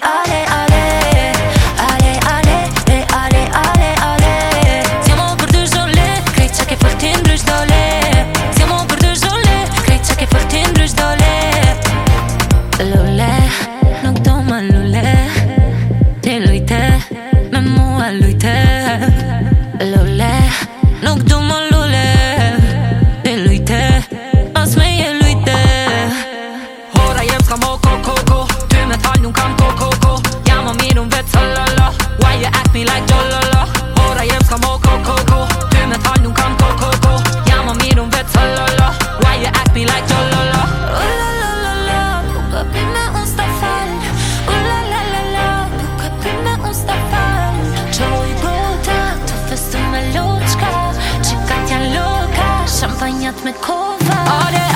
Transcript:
ale, ale, ale Ale, ale, le, ale, ale, ale Siamo per due sole, creccia che fa il timbro e sdole Siamo per due sole, creccia che fa il timbro e sdole Lule, non toma lule. Te lui te, me mua lui te. Lule. bemanjat med kåvar.